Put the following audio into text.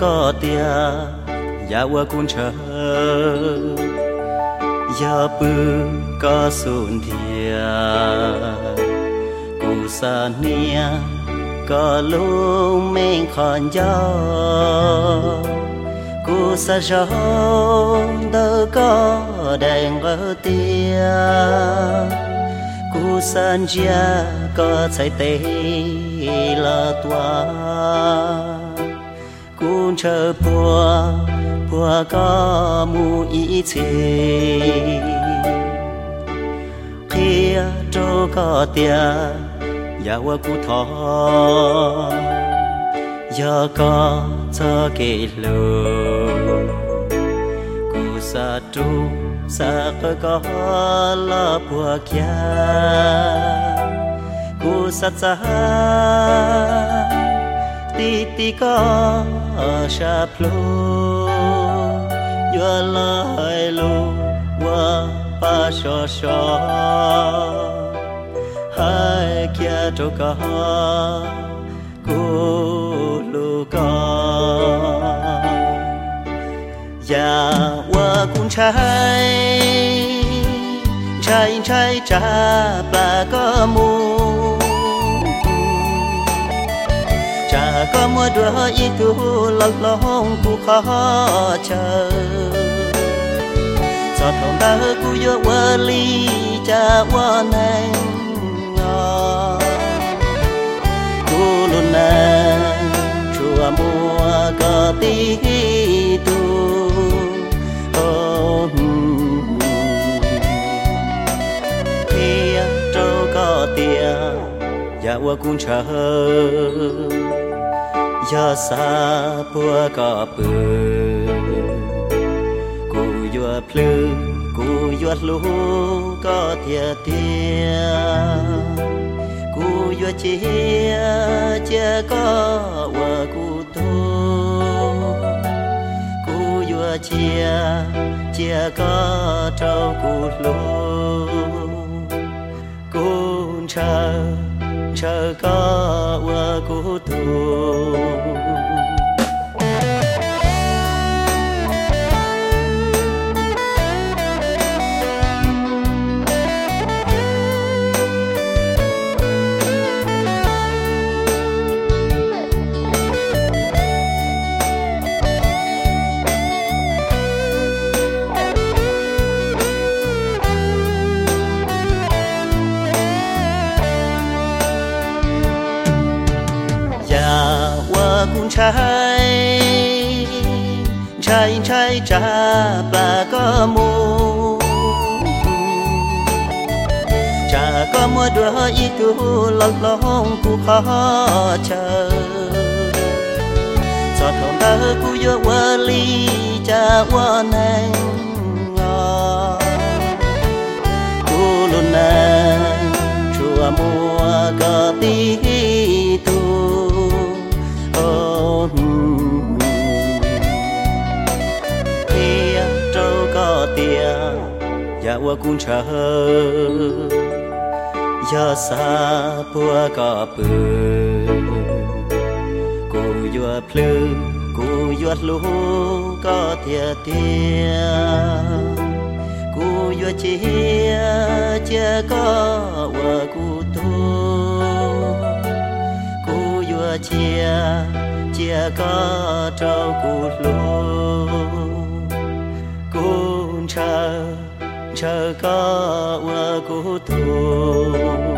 có tia ya wa kun chờ ya bư có sun thia cụ sa nia có lu men khon gió. Cụ sa gió đâu có đèn ở tia cụ san gia có chạy tê là toa cũng chờ bùa bùa có mu ý chê khi trô có tia nhà wa cụ thọ. Ya có cho kê lô cụ sa tru sa có bùa kia. Cụ sa sa ti ti có sa plo yo la hai lu, wa pa sho sho hai kia cho có cô lu ka ya dạ, wa kun chai chai chai cha ba có mu. Chả mua đua ý tu lòng lòng khó chờ. Cho thằng ta ku yo wa cha wa nang ku luôn nang chùa mua có tí tu. Khi trâu có tia ya dạ wa cũng chờ cho xa bua có bự cụ vừa plư cụ vừa lú có tia tia cụ vừa chia chia có wa cụ tu cụ vừa chia chia có trâu cụ lú cù chờ chờ có wa cụ tu cũng trái trái trái bà có mu cha có mua đua ý tu lòng lòng cũng khó chờ. Cho thằng ta cũng yo wa li cha wa nang ku luôn nang chùa mua có tí tia ya wa kun cha ya sa bua có bự cụ yo plư cụ yo lu có tia tia. Cụ yo chia chia có wa ku tu. Cụ yo chia chia có trâu cụ lu. cha ka wa ko to